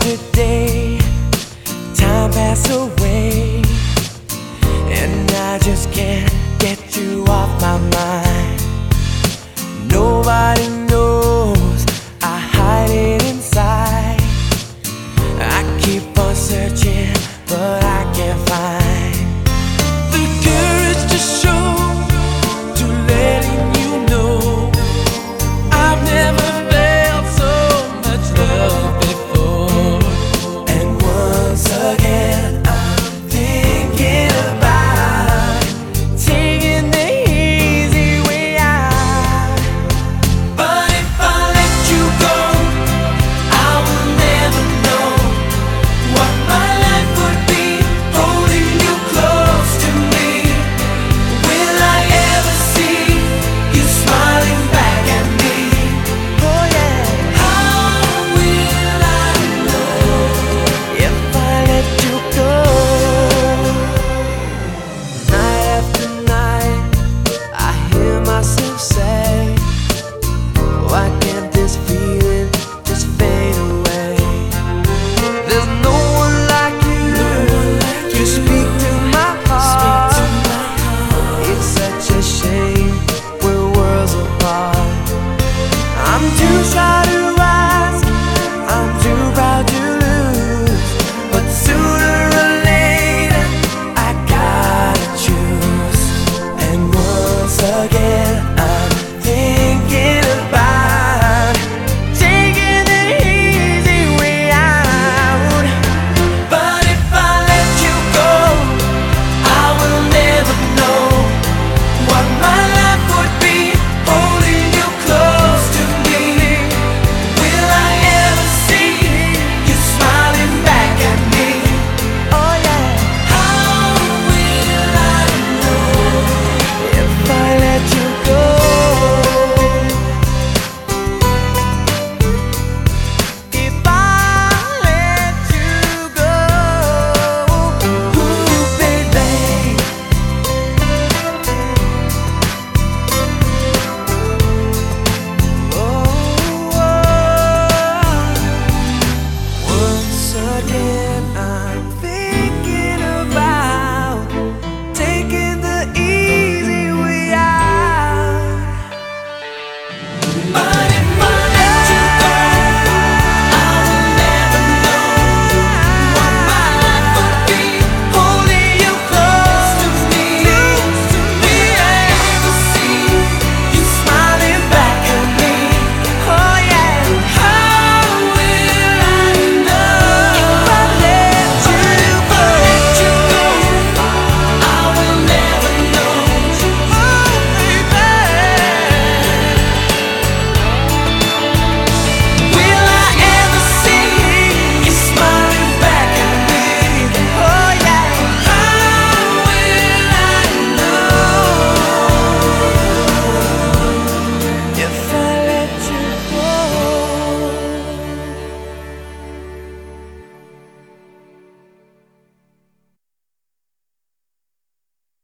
Today, time passed away, and I just can't get you off my mind.